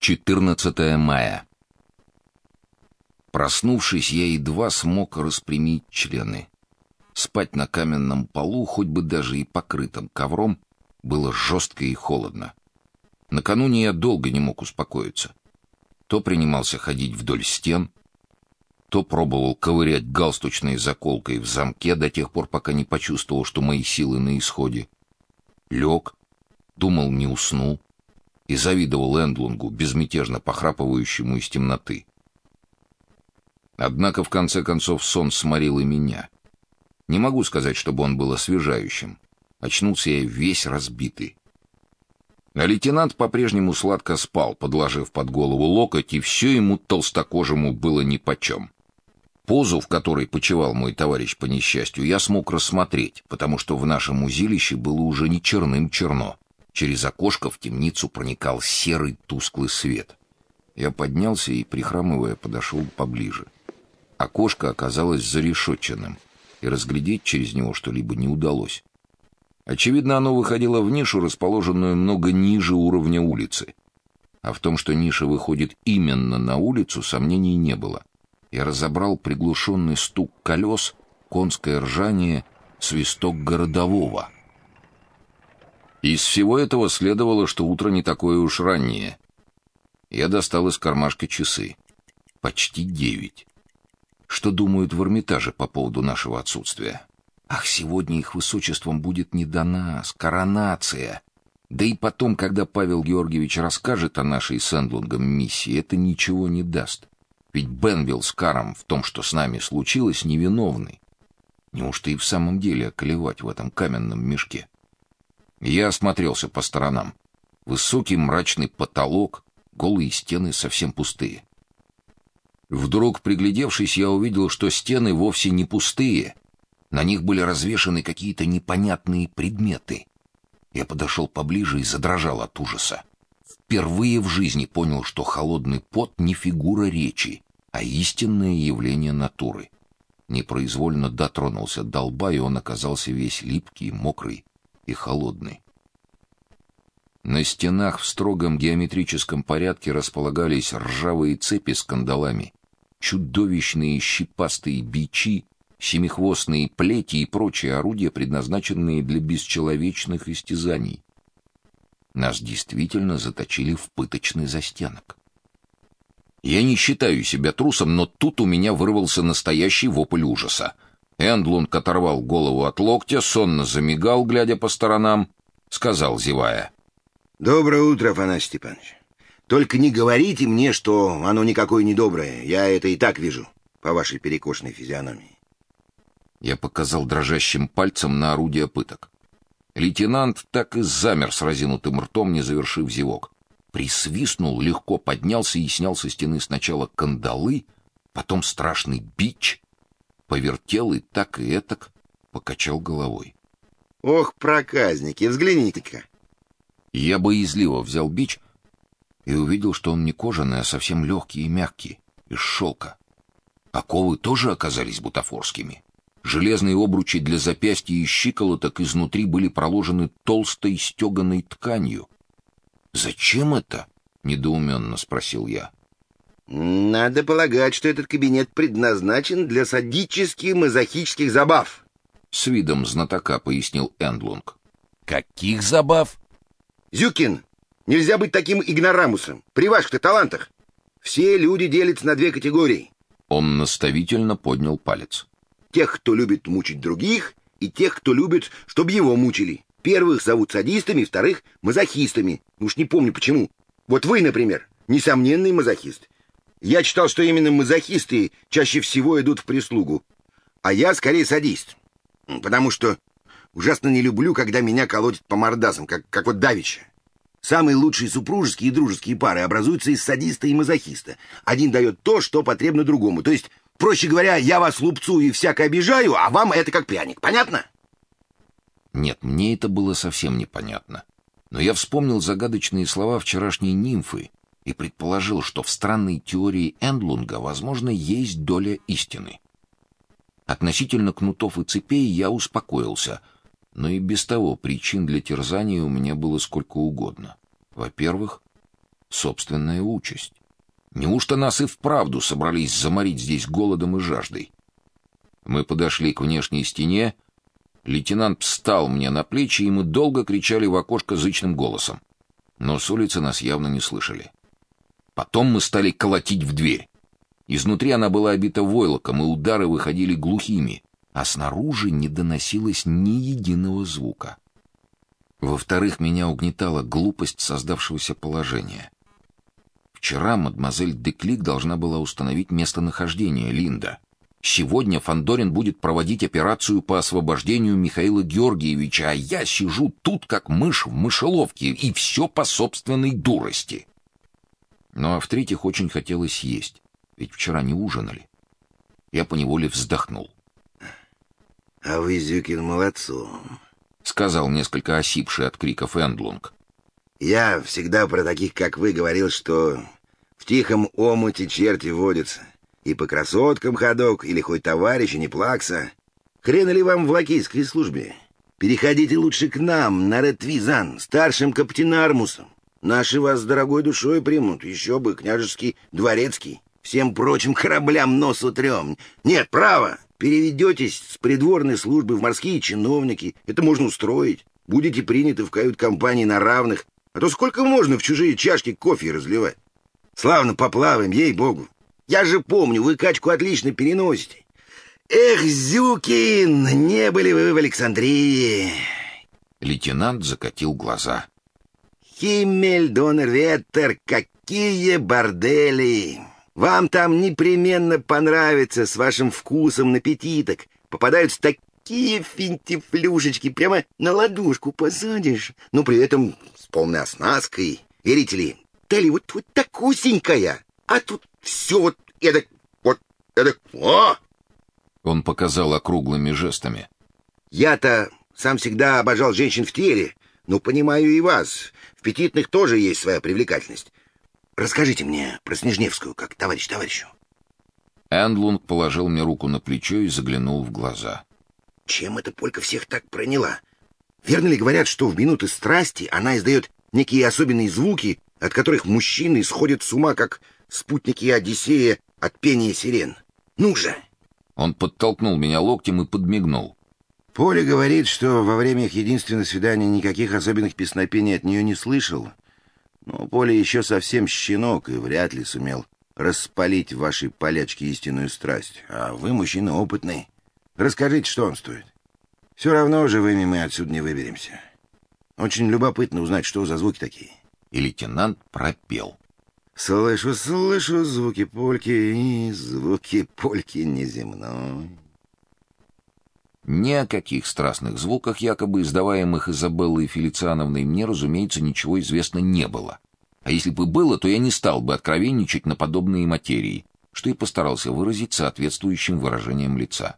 14 мая. Проснувшись, я едва смог распрямить члены. Спать на каменном полу, хоть бы даже и покрытым ковром, было жестко и холодно. Накануне я долго не мог успокоиться. То принимался ходить вдоль стен, то пробовал ковырять галстучной заколкой в замке до тех пор, пока не почувствовал, что мои силы на исходе. Лег, думал, не усну, и завидовал Эндлунгу, безмятежно похрапывающему из темноты. Однако в конце концов сон сморил и меня. Не могу сказать, чтобы он был освежающим. Очнулся я весь разбитый. А лейтенант по-прежнему сладко спал, подложив под голову локоть, и все ему толстокожему было нипочем. Позу, в которой почивал мой товарищ по несчастью, я смог рассмотреть, потому что в нашем узилище было уже не черным черно, Через окошко в темницу проникал серый тусклый свет. Я поднялся и, прихрамывая, подошел поближе. Окошко оказалось зарешетченным, и разглядеть через него что-либо не удалось. Очевидно, оно выходило в нишу, расположенную много ниже уровня улицы. А в том, что ниша выходит именно на улицу, сомнений не было. Я разобрал приглушенный стук колес, конское ржание, свисток городового — из всего этого следовало, что утро не такое уж раннее. Я достал из кармашка часы. Почти девять. Что думают в Эрмитаже по поводу нашего отсутствия? Ах, сегодня их высочеством будет не до нас, коронация. Да и потом, когда Павел Георгиевич расскажет о нашей с Эндлунгом миссии, это ничего не даст. Ведь Бенвилл с Каром в том, что с нами случилось, невиновны. Неужто и в самом деле околевать в этом каменном мешке? Я осмотрелся по сторонам. Высокий мрачный потолок, голые стены совсем пустые. Вдруг, приглядевшись, я увидел, что стены вовсе не пустые. На них были развешаны какие-то непонятные предметы. Я подошел поближе и задрожал от ужаса. Впервые в жизни понял, что холодный пот не фигура речи, а истинное явление натуры. Непроизвольно дотронулся до лба, и он оказался весь липкий, мокрый, и холодный. На стенах в строгом геометрическом порядке располагались ржавые цепи с кандалами, чудовищные щипастые бичи, семихвостные плети и прочие орудия, предназначенные для бесчеловечных истязаний. Нас действительно заточили в пыточный застенок. Я не считаю себя трусом, но тут у меня вырвался настоящий вопль ужаса. Эндлунд оторвал голову от локтя, сонно замигал, глядя по сторонам, сказал, зевая. «Доброе утро, Афанасий Степанович. Только не говорите мне, что оно никакое не доброе. Я это и так вижу по вашей перекошенной физиономии». Я показал дрожащим пальцем на орудие пыток. Лейтенант так и замер с разинутым ртом, не завершив зевок. Присвистнул, легко поднялся и снял со стены сначала кандалы, потом страшный бич, повертел и так и этак, покачал головой. Ох, проказники, взгляните-ка. Я боязливо взял бич и увидел, что он не кожаный, а совсем легкий и мягкий, из шелка. Оковы тоже оказались бутафорскими. Железные обручи для запястья и щиколоток изнутри были проложены толстой стеганой тканью. «Зачем это?» — недоуменно спросил я. Надо полагать, что этот кабинет предназначен для садических мазохических забав. С видом знатока пояснил Эндлунг. Каких забав? Зюкин, нельзя быть таким игнорамусом. При ваших-то талантах. Все люди делятся на две категории. Он наставительно поднял палец. Тех, кто любит мучить других, и тех, кто любит, чтобы его мучили. Первых зовут садистами, вторых — мазохистами. Уж не помню почему. Вот вы, например, несомненный мазохист. Я читал, что именно мазохисты чаще всего идут в прислугу. А я скорее садист. Потому что ужасно не люблю, когда меня колотят по мордасам, как, как вот давеча. Самые лучшие супружеские и дружеские пары образуются из садиста и мазохиста. Один дает то, что потребно другому. То есть, проще говоря, я вас лупцую и всяко обижаю, а вам это как пряник. Понятно? Нет, мне это было совсем непонятно. Но я вспомнил загадочные слова вчерашней нимфы, и предположил, что в странной теории Эндлунга, возможно, есть доля истины. Относительно кнутов и цепей я успокоился, но и без того причин для терзания у меня было сколько угодно. Во-первых, собственная участь. Неужто нас и вправду собрались заморить здесь голодом и жаждой? Мы подошли к внешней стене, лейтенант встал мне на плечи, и мы долго кричали в окошко зычным голосом. Но с улицы нас явно не слышали. Потом мы стали колотить в дверь. Изнутри она была обита войлоком, и удары выходили глухими, а снаружи не доносилось ни единого звука. Во-вторых, меня угнетала глупость создавшегося положения. Вчера мадемуазель Деклик должна была установить местонахождение Линда. Сегодня Фандорин будет проводить операцию по освобождению Михаила Георгиевича, а я сижу тут как мышь в мышеловке, и все по собственной дурости. Ну а в-третьих, очень хотелось есть, ведь вчера не ужинали. Я поневоле вздохнул. — А вы, Зюкин, молодцом, — сказал несколько осипший от криков Эндлунг. Я всегда про таких, как вы, говорил, что в тихом омуте черти водятся. И по красоткам ходок, или хоть товарища не плакса. Хрена ли вам в лакейской службе? Переходите лучше к нам, на Ретвизан, старшим каптенармусом. Наши вас с дорогой душой примут, еще бы, княжеский дворецкий. Всем прочим кораблям нос утрем. Нет, право, переведетесь с придворной службы в морские чиновники. Это можно устроить. Будете приняты в кают-компании на равных, а то сколько можно в чужие чашки кофе разливать? Славно поплаваем, ей-богу. Я же помню, вы качку отлично переносите. Эх, Зюкин, не были вы в Александрии. Лейтенант закатил глаза. Химмель, Донерветтер, какие бордели! Вам там непременно понравится с вашим вкусом на пятиток. Попадаются такие финтифлюшечки, прямо на ладошку посадишь, но при этом с полной оснасткой. Верите ли, талия вот, вот такусенькая, а тут все вот эдак, вот эдак, о! Он показал округлыми жестами. Я-то сам всегда обожал женщин в теле, но понимаю и вас. В петитных тоже есть своя привлекательность. Расскажите мне про Снежневскую, как товарищ товарищу. Эндлунг положил мне руку на плечо и заглянул в глаза. Чем эта полька всех так проняла? Верно ли говорят, что в минуты страсти она издает некие особенные звуки, от которых мужчины сходят с ума, как спутники Одиссея от пения сирен? Ну же!» Он подтолкнул меня локтем и подмигнул. Поля говорит, что во время их единственного свидания никаких особенных песнопений от нее не слышал. Но Поля еще совсем щенок и вряд ли сумел распалить в вашей полячке истинную страсть. А вы мужчина опытный. Расскажите, что он стоит. Все равно живыми мы отсюда не выберемся. Очень любопытно узнать, что за звуки такие. И лейтенант пропел. Слышу, слышу звуки польки и звуки польки неземной. Ни о каких страстных звуках, якобы издаваемых Изабеллой Фелициановной, мне, разумеется, ничего известно не было. А если бы было, то я не стал бы откровенничать на подобные материи, что и постарался выразить соответствующим выражением лица.